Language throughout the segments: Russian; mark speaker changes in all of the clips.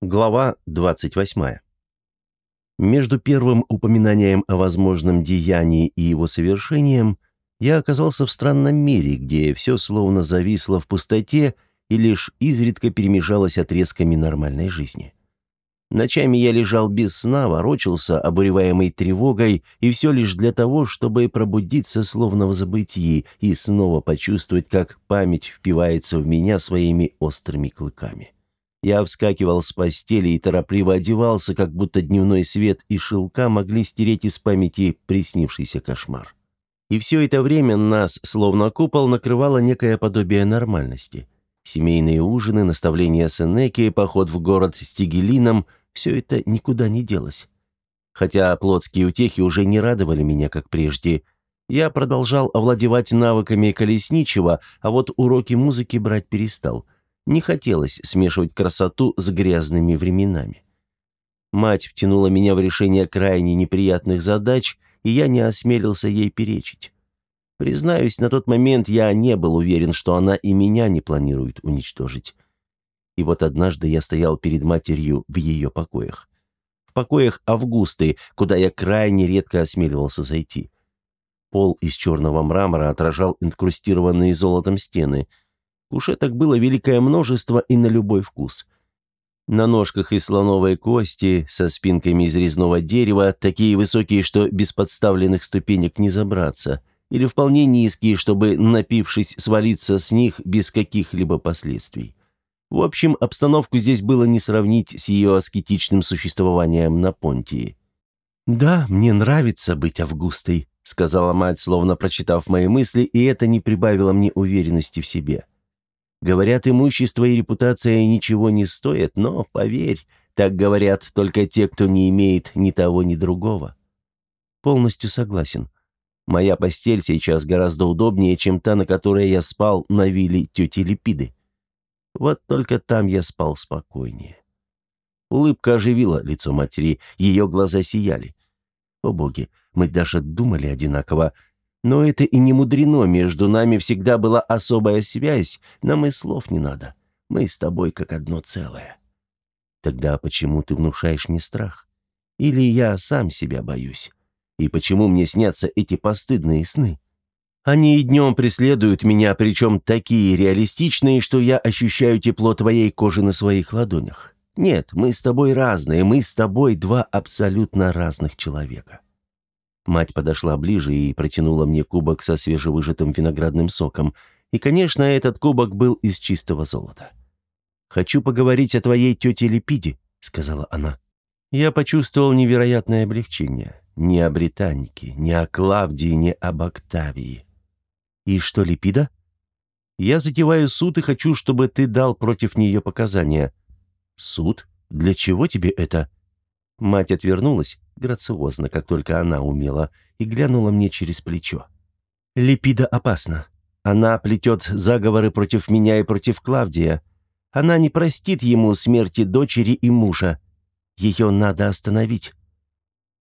Speaker 1: Глава 28. Между первым упоминанием о возможном деянии и его совершением я оказался в странном мире, где все словно зависло в пустоте и лишь изредка перемежалось отрезками нормальной жизни. Ночами я лежал без сна, ворочался, обуреваемый тревогой, и все лишь для того, чтобы пробудиться словно в забытии и снова почувствовать, как память впивается в меня своими острыми клыками. Я вскакивал с постели и торопливо одевался, как будто дневной свет и шелка могли стереть из памяти приснившийся кошмар. И все это время нас, словно купол, накрывало некое подобие нормальности. Семейные ужины, наставления Сенеки, поход в город с Тигелином – все это никуда не делось. Хотя плотские утехи уже не радовали меня, как прежде. Я продолжал овладевать навыками колесничего, а вот уроки музыки брать перестал – не хотелось смешивать красоту с грязными временами. Мать втянула меня в решение крайне неприятных задач, и я не осмелился ей перечить. Признаюсь, на тот момент я не был уверен, что она и меня не планирует уничтожить. И вот однажды я стоял перед матерью в ее покоях. В покоях Августы, куда я крайне редко осмеливался зайти. Пол из черного мрамора отражал инкрустированные золотом стены – Кушеток было великое множество и на любой вкус. На ножках из слоновой кости, со спинками из резного дерева, такие высокие, что без подставленных ступенек не забраться, или вполне низкие, чтобы, напившись, свалиться с них без каких-либо последствий. В общем, обстановку здесь было не сравнить с ее аскетичным существованием на Понтии. «Да, мне нравится быть Августой», — сказала мать, словно прочитав мои мысли, и это не прибавило мне уверенности в себе. Говорят, имущество и репутация ничего не стоят, но, поверь, так говорят только те, кто не имеет ни того, ни другого. Полностью согласен. Моя постель сейчас гораздо удобнее, чем та, на которой я спал на вилле тети Липиды. Вот только там я спал спокойнее. Улыбка оживила лицо матери, ее глаза сияли. О боги, мы даже думали одинаково, но это и не мудрено, между нами всегда была особая связь, нам и слов не надо. Мы с тобой как одно целое. Тогда почему ты внушаешь мне страх? Или я сам себя боюсь? И почему мне снятся эти постыдные сны? Они и днем преследуют меня, причем такие реалистичные, что я ощущаю тепло твоей кожи на своих ладонях. Нет, мы с тобой разные, мы с тобой два абсолютно разных человека. Мать подошла ближе и протянула мне кубок со свежевыжатым виноградным соком. И, конечно, этот кубок был из чистого золота. «Хочу поговорить о твоей тете Липиде», — сказала она. Я почувствовал невероятное облегчение. Ни о Британике, ни о Клавдии, ни об Октавии. «И что, Липида?» «Я затеваю суд и хочу, чтобы ты дал против нее показания». «Суд? Для чего тебе это?» Мать отвернулась, грациозно, как только она умела, и глянула мне через плечо. «Липида опасна. Она плетет заговоры против меня и против Клавдия. Она не простит ему смерти дочери и мужа. Ее надо остановить».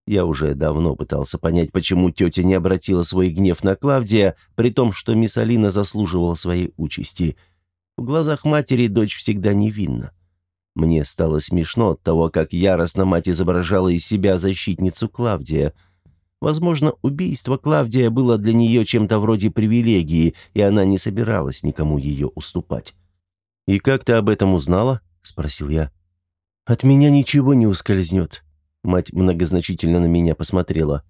Speaker 1: Я уже давно пытался понять, почему тетя не обратила свой гнев на Клавдия, при том, что мисс Алина заслуживала своей участи. В глазах матери дочь всегда невинна. Мне стало смешно от того, как яростно мать изображала из себя защитницу Клавдия. Возможно, убийство Клавдия было для нее чем-то вроде привилегии, и она не собиралась никому ее уступать. «И как ты об этом узнала?» – спросил я. «От меня ничего не ускользнет», – мать многозначительно на меня посмотрела.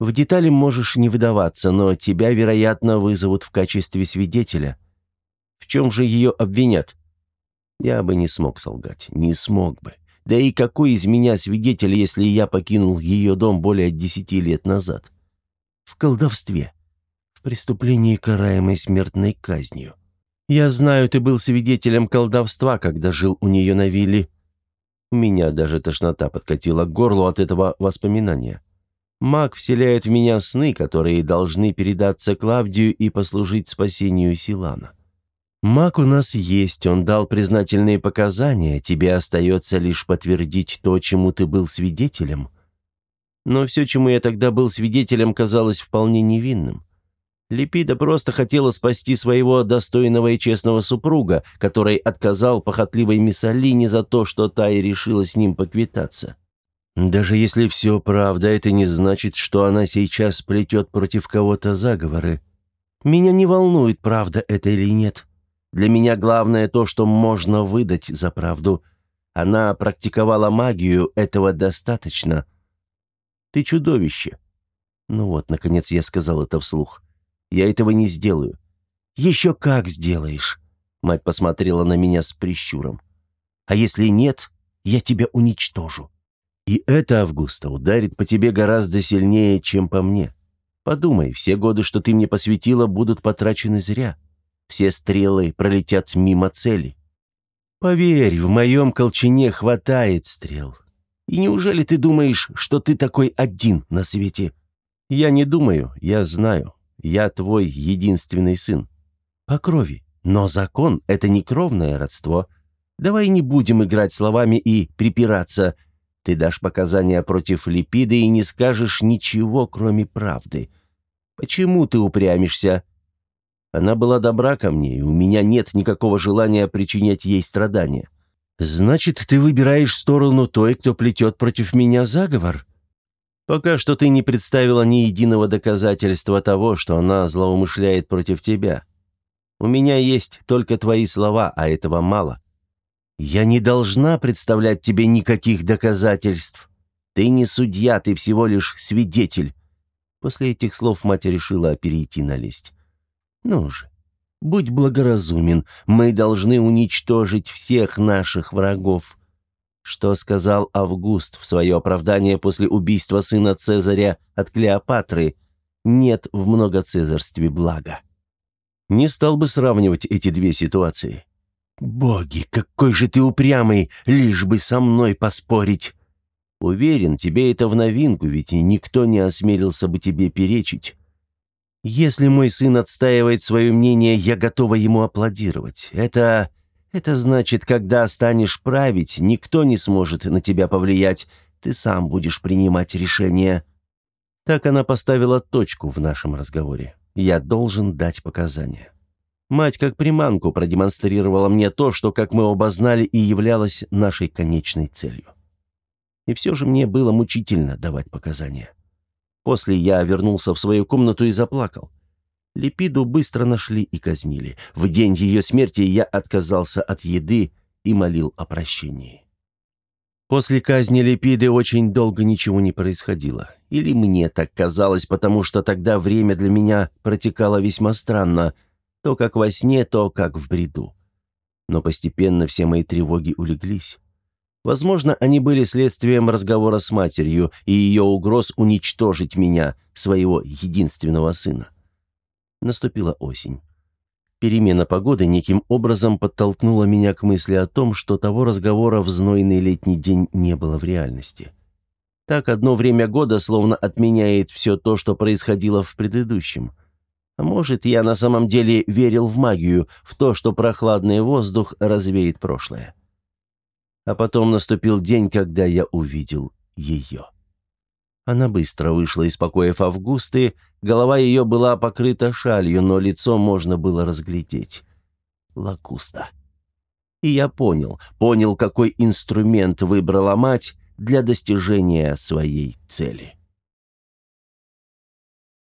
Speaker 1: «В детали можешь не выдаваться, но тебя, вероятно, вызовут в качестве свидетеля». «В чем же ее обвинят?» Я бы не смог солгать, не смог бы. Да и какой из меня свидетель, если я покинул ее дом более десяти лет назад? В колдовстве. В преступлении, караемой смертной казнью. Я знаю, ты был свидетелем колдовства, когда жил у нее на вилле. У меня даже тошнота подкатила к горлу от этого воспоминания. Маг вселяет в меня сны, которые должны передаться Клавдию и послужить спасению Силана. «Маг у нас есть, он дал признательные показания, тебе остается лишь подтвердить то, чему ты был свидетелем». Но все, чему я тогда был свидетелем, казалось вполне невинным. Липида просто хотела спасти своего достойного и честного супруга, который отказал похотливой Миссалине за то, что та и решила с ним поквитаться. Даже если все правда, это не значит, что она сейчас плетет против кого-то заговоры. Меня не волнует, правда это или нет. Для меня главное то, что можно выдать за правду. Она практиковала магию, этого достаточно. Ты чудовище. Ну вот, наконец я сказал это вслух. Я этого не сделаю». «Еще как сделаешь!» Мать посмотрела на меня с прищуром. «А если нет, я тебя уничтожу». «И это, Августа, ударит по тебе гораздо сильнее, чем по мне. Подумай, все годы, что ты мне посвятила, будут потрачены зря. Все стрелы пролетят мимо цели. Поверь, в моем колчине хватает стрел. И неужели ты думаешь, что ты такой один на свете?» «Я не думаю, я знаю. Я твой единственный сын. По крови. Но закон — это не кровное родство. Давай не будем играть словами и припираться. Ты дашь показания против Липиды и не скажешь ничего, кроме правды. Почему ты упрямишься? Она была добра ко мне, и у меня нет никакого желания причинять ей страдания. Значит, ты выбираешь сторону той, кто плетет против меня заговор?» Пока что ты не представила ни единого доказательства того, что она злоумышляет против тебя. У меня есть только твои слова, а этого мало. Я не должна представлять тебе никаких доказательств. Ты не судья, ты всего лишь свидетель». После этих слов мать решила перейти на лесть. «Ну же, будь благоразумен, мы должны уничтожить всех наших врагов. Что сказал Август в свое оправдание после убийства сына Цезаря от Клеопатры? Нет в многоцезарстве блага. Не стал бы сравнивать эти две ситуации. «Боги, какой же ты упрямый, лишь бы со мной поспорить!» «Уверен, тебе это в новинку, ведь и никто не осмелился бы тебе перечить. Если мой сын отстаивает свое мнение, я готова ему аплодировать. Это это значит, когда станешь править, никто не сможет на тебя повлиять, ты сам будешь принимать решения». Так она поставила точку в нашем разговоре. Я должен дать показания. Мать как приманку продемонстрировала мне то, что, как мы оба знали, и являлось нашей конечной целью. И все же мне было мучительно давать показания. После я вернулся в свою комнату и заплакал. Липиду быстро нашли и казнили. В день ее смерти я отказался от еды и молил о прощении. После казни Липиды очень долго ничего не происходило. Или мне так казалось, потому что тогда время для меня протекало весьма странно, то как во сне, то как в бреду. Но постепенно все мои тревоги улеглись. Возможно, они были следствием разговора с матерью и ее угроз уничтожить меня, своего единственного сына. Наступила осень. Перемена погоды неким образом подтолкнула меня к мысли о том, что того разговора в знойный летний день не было в реальности. Так одно время года словно отменяет все то, что происходило в предыдущем. А может, я на самом деле верил в магию, в то, что прохладный воздух развеет прошлое. А потом наступил день, когда я увидел ее. Она быстро вышла из покоев Августы, голова ее была покрыта шалью, но лицо можно было разглядеть. Лакуста. И я понял, понял, какой инструмент выбрала мать для достижения своей цели.